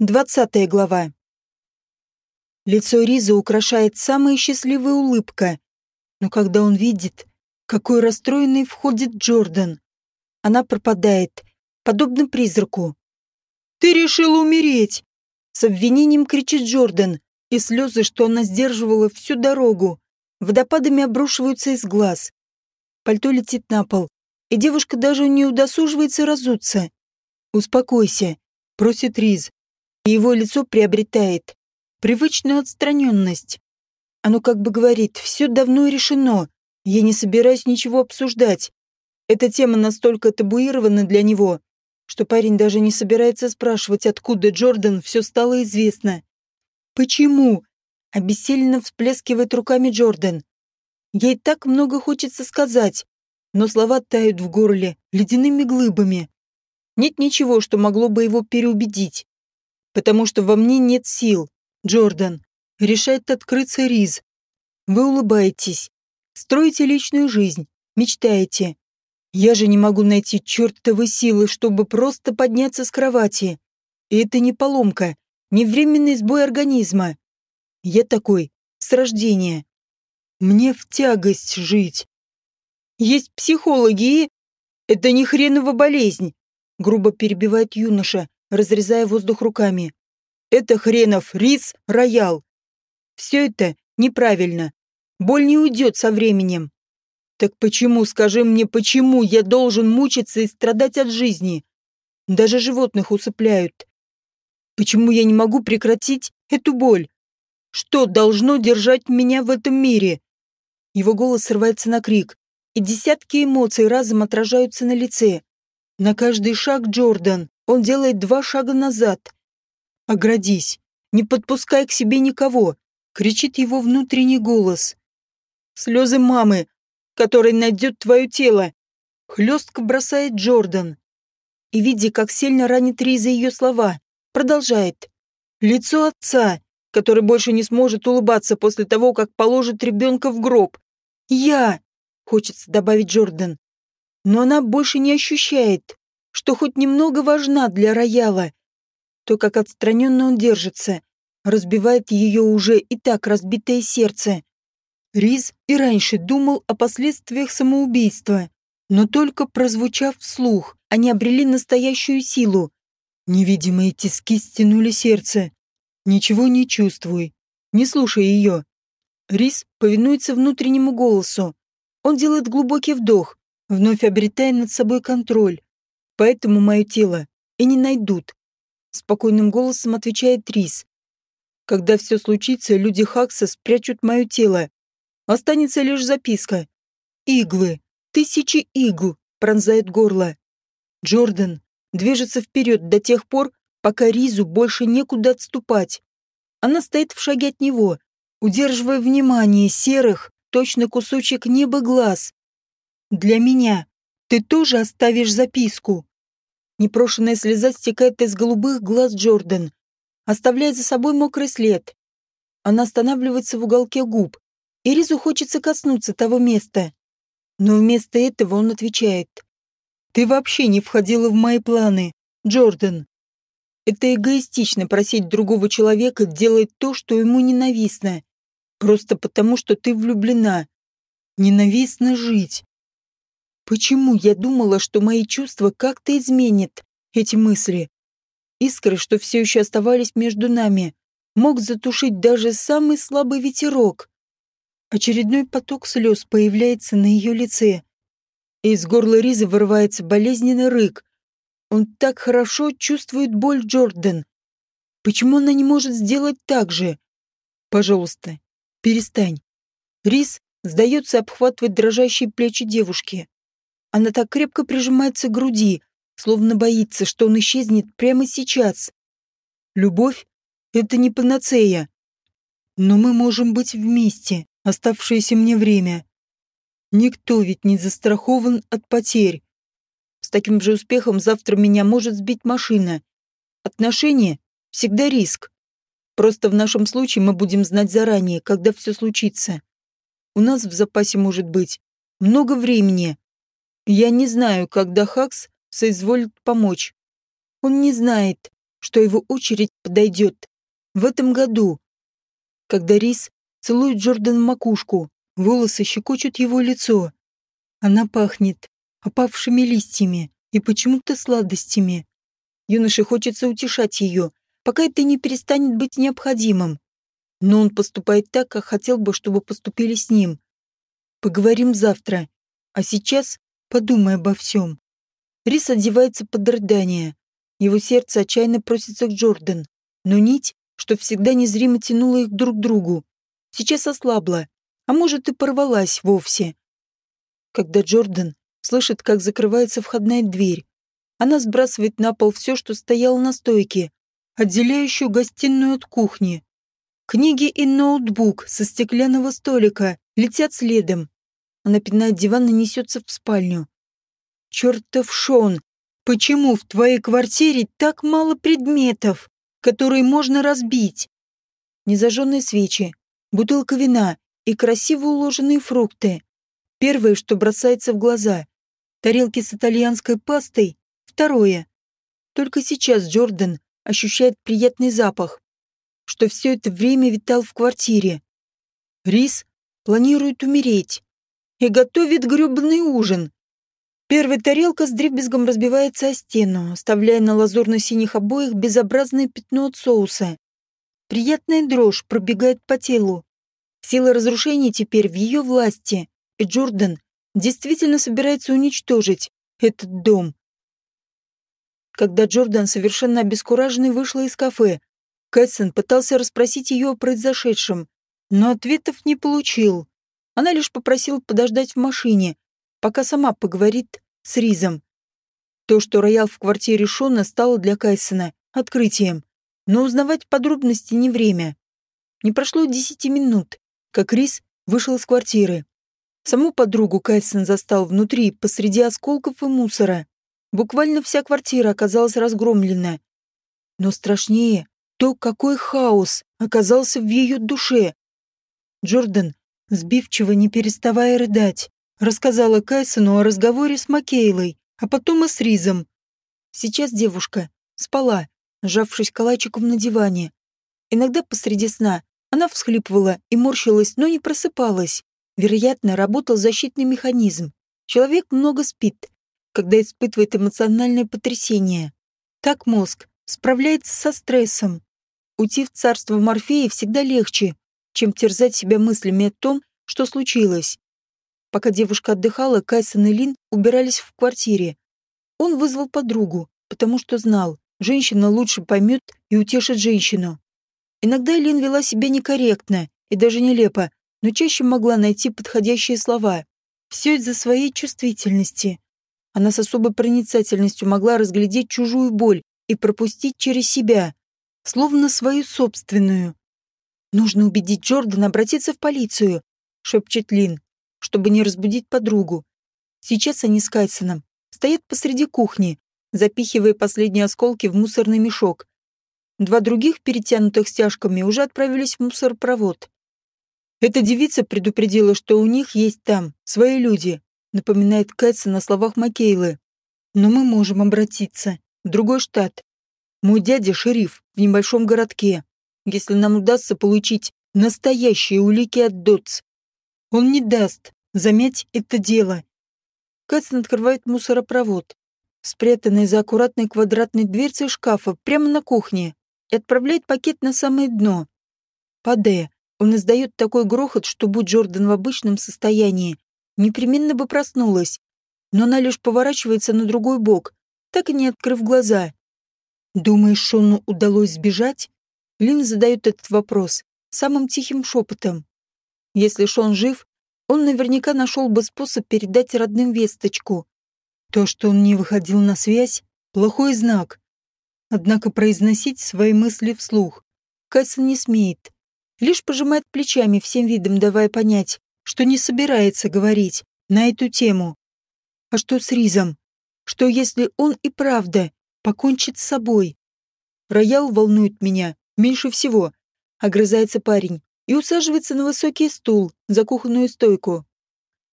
Двадцатая глава. Лицо Ризы украшает самая счастливая улыбка. Но когда он видит, какой расстроенный входит Джордан, она пропадает, подобно призраку. «Ты решила умереть!» С обвинением кричит Джордан, и слезы, что она сдерживала всю дорогу, водопадами обрушиваются из глаз. Пальто летит на пол, и девушка даже не удосуживается разуться. «Успокойся», — просит Риз и его лицо приобретает привычную отстраненность. Оно как бы говорит, все давно решено, я не собираюсь ничего обсуждать. Эта тема настолько табуирована для него, что парень даже не собирается спрашивать, откуда Джордан все стало известно. «Почему?» — обессиленно всплескивает руками Джордан. Ей так много хочется сказать, но слова тают в горле ледяными глыбами. Нет ничего, что могло бы его переубедить потому что во мне нет сил. Джордан, решает открыться Риз. Вы улыбаетесь, строите личную жизнь, мечтаете. Я же не могу найти чертовы силы, чтобы просто подняться с кровати. И это не поломка, не временный сбой организма. Я такой, с рождения. Мне в тягость жить. Есть психологи и... Это не хренова болезнь, грубо перебивает юноша, разрезая воздух руками. «Это хренов рис роял. Все это неправильно. Боль не уйдет со временем. Так почему, скажи мне, почему я должен мучиться и страдать от жизни? Даже животных усыпляют. Почему я не могу прекратить эту боль? Что должно держать меня в этом мире?» Его голос срывается на крик, и десятки эмоций разом отражаются на лице. На каждый шаг Джордан он делает два шага назад. «Оградись! Не подпускай к себе никого!» — кричит его внутренний голос. «Слезы мамы, который найдет твое тело!» — хлестко бросает Джордан. И, видя, как сильно ранит Риза ее слова, продолжает. «Лицо отца, который больше не сможет улыбаться после того, как положит ребенка в гроб. Я!» — хочется добавить Джордан. Но она больше не ощущает что хоть немного важна для рояла. То, как отстраненно он держится, разбивает ее уже и так разбитое сердце. Риз и раньше думал о последствиях самоубийства, но только прозвучав вслух, они обрели настоящую силу. Невидимые тиски стянули сердце. Ничего не чувствуй, не слушай ее. Риз повинуется внутреннему голосу. Он делает глубокий вдох, вновь обретая над собой контроль. Поэтому мое тело и не найдут. Спокойным голосом отвечает Рис. Когда все случится, люди Хакса спрячут мое тело. Останется лишь записка. Иглы. Тысячи игл пронзают горло. Джордан движется вперед до тех пор, пока Ризу больше некуда отступать. Она стоит в шаге от него, удерживая внимание серых, точно кусочек неба глаз. Для меня ты тоже оставишь записку. Непрошенная слеза стекает из голубых глаз Джордан, оставляя за собой мокрый след. Она останавливается в уголке губ, и Ризу хочется коснуться того места. Но вместо этого он отвечает. «Ты вообще не входила в мои планы, Джордан. Это эгоистично просить другого человека делать то, что ему ненавистно. Просто потому, что ты влюблена. Ненавистно жить. Почему я думала, что мои чувства как-то изменят эти мысли? Искры, что все еще оставались между нами, мог затушить даже самый слабый ветерок. Очередной поток слез появляется на ее лице. Из горла Ризы вырывается болезненный рык. Он так хорошо чувствует боль Джордан. Почему она не может сделать так же? Пожалуйста, перестань. Риз сдается обхватывать дрожащие плечи девушки. Она так крепко прижимается к груди, словно боится, что он исчезнет прямо сейчас. Любовь — это не панацея. Но мы можем быть вместе, оставшееся мне время. Никто ведь не застрахован от потерь. С таким же успехом завтра меня может сбить машина. Отношения — всегда риск. Просто в нашем случае мы будем знать заранее, когда все случится. У нас в запасе может быть много времени, я не знаю, когда Хакс соизволит помочь. Он не знает, что его очередь подойдет в этом году. Когда Рис целует Джордан в макушку, волосы щекочут его лицо. Она пахнет опавшими листьями и почему-то сладостями. Юноше хочется утешать ее, пока это не перестанет быть необходимым. Но он поступает так, как хотел бы, чтобы поступили с ним. Поговорим завтра, а сейчас подумай обо всем. Рис одевается под рыдание. Его сердце отчаянно просится к Джордан, но нить, что всегда незримо тянула их друг к другу, сейчас ослабла, а может и порвалась вовсе. Когда Джордан слышит, как закрывается входная дверь, она сбрасывает на пол все, что стояло на стойке, отделяющую гостиную от кухни. Книги и ноутбук со стеклянного столика летят следом. Она пинает диван и несется в спальню. «Чертов Шон! Почему в твоей квартире так мало предметов, которые можно разбить?» Незажженные свечи, бутылка вина и красиво уложенные фрукты. Первое, что бросается в глаза. Тарелки с итальянской пастой. Второе. Только сейчас Джордан ощущает приятный запах что все это время витал в квартире. Рис планирует умереть и готовит грёбаный ужин. Первая тарелка с дребезгом разбивается о стену, оставляя на лазурно-синих обоях безобразное пятно от соуса. Приятная дрожь пробегает по телу. Сила разрушения теперь в ее власти, и Джордан действительно собирается уничтожить этот дом. Когда Джордан, совершенно обескураженный, вышла из кафе, Кэссен пытался расспросить ее о произошедшем, но ответов не получил. Она лишь попросила подождать в машине, пока сама поговорит с Ризом. То, что роял в квартире Шона, стало для Кайсона открытием, но узнавать подробности не время. Не прошло десяти минут, как Риз вышел из квартиры. Саму подругу Кайсон застал внутри, посреди осколков и мусора. Буквально вся квартира оказалась разгромлена. Но страшнее то, какой хаос оказался в ее душе. Джордан, сбивчиво не переставая рыдать, рассказала Кайсону о разговоре с Макейлой, а потом и с Ризом. Сейчас девушка спала, сжавшись калачиком на диване. Иногда посреди сна она всхлипывала и морщилась, но не просыпалась. Вероятно, работал защитный механизм. Человек много спит, когда испытывает эмоциональное потрясение. Так мозг справляется со стрессом. Уйти в царство Морфея всегда легче, чем терзать себя мыслями о том, что случилось. Пока девушка отдыхала, Кайсон и Лин убирались в квартире. Он вызвал подругу, потому что знал, женщина лучше поймет и утешит женщину. Иногда Лин вела себя некорректно и даже нелепо, но чаще могла найти подходящие слова. Все из-за своей чувствительности. Она с особой проницательностью могла разглядеть чужую боль и пропустить через себя словно свою собственную. «Нужно убедить Джордана обратиться в полицию», — шепчет Лин, чтобы не разбудить подругу. Сейчас они с Кайсоном стоят посреди кухни, запихивая последние осколки в мусорный мешок. Два других, перетянутых стяжками, уже отправились в мусоропровод. Эта девица предупредила, что у них есть там свои люди, напоминает Кайсон на словах Макейлы. Но мы можем обратиться в другой штат. Мой дядя шериф в небольшом городке. Если нам удастся получить настоящие улики от Дотс, он не даст замять это дело. Кэтсон открывает мусоропровод, спрятанный за аккуратной квадратной дверцей шкафа прямо на кухне, и отправляет пакет на самое дно. Падая, он издает такой грохот, что, будь Джордан в обычном состоянии, непременно бы проснулась, но она лишь поворачивается на другой бок, так и не открыв глаза. «Думаешь, Шону удалось сбежать?» Лин задает этот вопрос самым тихим шепотом. Если Шон жив, он наверняка нашел бы способ передать родным весточку. То, что он не выходил на связь, плохой знак. Однако произносить свои мысли вслух Кайсон не смеет. Лишь пожимает плечами всем видом, давая понять, что не собирается говорить на эту тему. А что с Ризом? Что если он и правда покончит с собой. Роял волнует меня меньше всего. Огрызается парень и усаживается на высокий стул за кухонную стойку.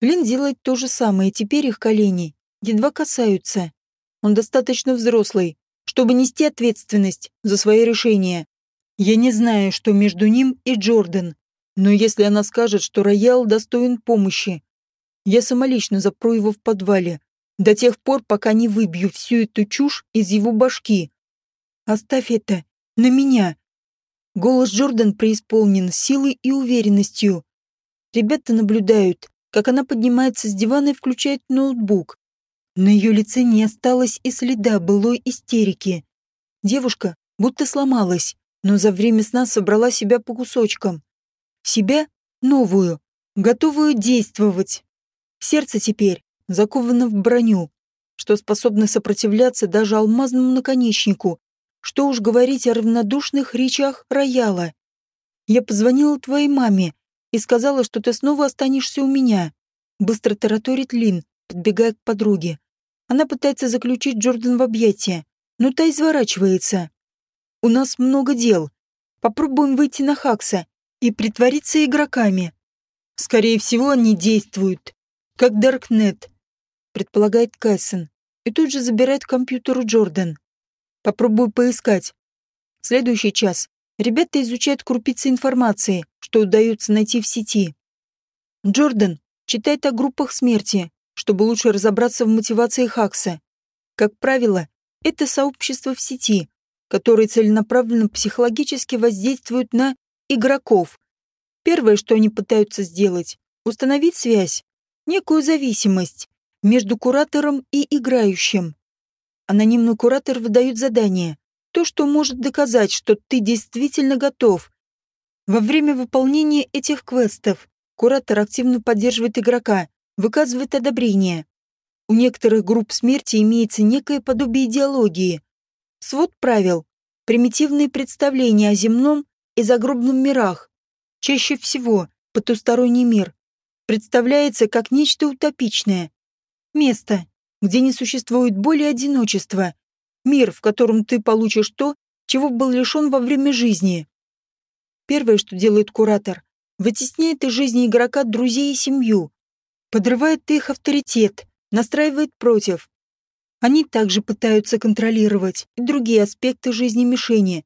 Лин делает то же самое, теперь их колени едва касаются. Он достаточно взрослый, чтобы нести ответственность за свои решения. Я не знаю, что между ним и Джордан, но если она скажет, что Роял достоин помощи, я самолично запру его в подвале, до тех пор, пока не выбью всю эту чушь из его башки. Оставь это на меня. Голос Джордан преисполнен силой и уверенностью. Ребята наблюдают, как она поднимается с дивана и включает ноутбук. На ее лице не осталось и следа былой истерики. Девушка будто сломалась, но за время сна собрала себя по кусочкам. Себя новую, готовую действовать. Сердце теперь заковано в броню, что способно сопротивляться даже алмазному наконечнику. Что уж говорить о равнодушных речах рояла. Я позвонила твоей маме и сказала, что ты снова останешься у меня. Быстро тараторит Лин, подбегая к подруге. Она пытается заключить Джордан в объятия, но та изворачивается. У нас много дел. Попробуем выйти на Хакса и притвориться игроками. Скорее всего, они действуют, как Даркнет, предполагает Кэссен, и тут же забирает компьютер у Джордан. Попробую поискать. В следующий час ребята изучают крупицы информации, что удается найти в сети. Джордан читает о группах смерти, чтобы лучше разобраться в мотивации Хакса. Как правило, это сообщество в сети, которые целенаправленно психологически воздействуют на игроков. Первое, что они пытаются сделать, установить связь, некую зависимость между куратором и играющим. Анонимный куратор выдает задание, то, что может доказать, что ты действительно готов. Во время выполнения этих квестов куратор активно поддерживает игрока, выказывает одобрение. У некоторых групп смерти имеется некое подобие идеологии. Свод правил, примитивные представления о земном и загробном мирах. Чаще всего потусторонний мир представляется как нечто утопичное. Место, где не существует боли и одиночества. Мир, в котором ты получишь то, чего был лишен во время жизни. Первое, что делает куратор, вытесняет из жизни игрока друзей и семью, подрывает их авторитет, настраивает против. Они также пытаются контролировать и другие аспекты жизни мишени.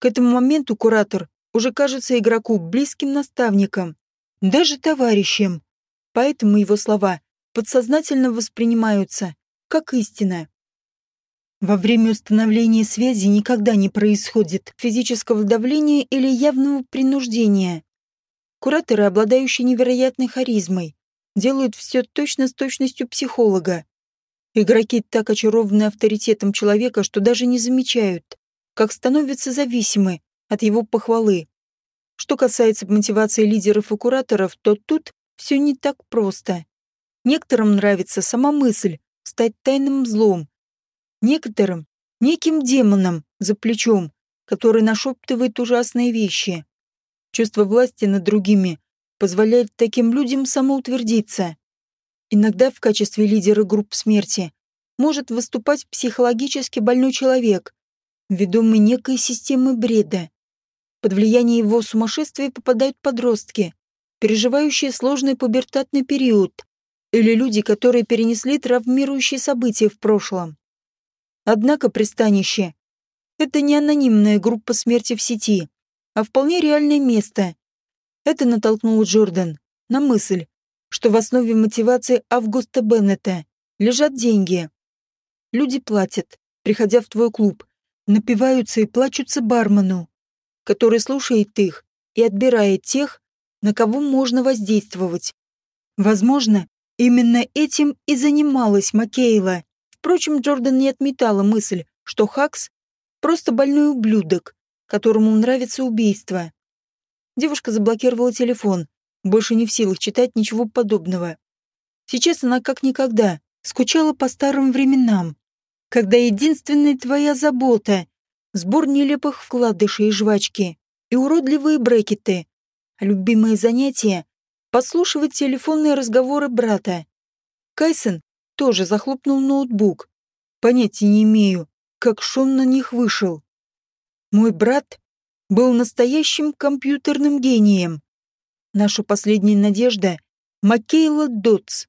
К этому моменту куратор уже кажется игроку близким наставником, даже товарищем. Поэтому его слова подсознательно воспринимаются как истина. Во время установления связи никогда не происходит физического давления или явного принуждения. Кураторы, обладающие невероятной харизмой, делают все точно с точностью психолога. Игроки так очарованы авторитетом человека, что даже не замечают, как становятся зависимы от его похвалы. Что касается мотивации лидеров и кураторов, то тут все не так просто. Некоторым нравится сама мысль стать тайным злом. Некоторым — неким демоном за плечом, который нашептывает ужасные вещи. Чувство власти над другими позволяет таким людям самоутвердиться. Иногда в качестве лидера групп смерти может выступать психологически больной человек, ведомый некой системой бреда. Под влияние его сумасшествия попадают подростки, переживающие сложный пубертатный период, или люди, которые перенесли травмирующие события в прошлом. Однако пристанище — это не анонимная группа смерти в сети, а вполне реальное место. Это натолкнул Джордан на мысль, что в основе мотивации Августа Беннета лежат деньги. Люди платят, приходя в твой клуб, напиваются и плачутся бармену, который слушает их и отбирает тех, на кого можно воздействовать. Возможно, именно этим и занималась Маккейла. Впрочем, Джордан не отметала мысль, что Хакс — просто больной ублюдок, которому нравится убийство. Девушка заблокировала телефон, больше не в силах читать ничего подобного. Сейчас она как никогда скучала по старым временам, когда единственная твоя забота сбор нелепых вкладышей и жвачки и уродливые брекеты. А любимое занятие — подслушивать телефонные разговоры брата. Кайсон тоже захлопнул ноутбук. Понятия не имею, как Шон на них вышел. Мой брат был настоящим компьютерным гением. Наша последняя надежда — Маккейла Дотс.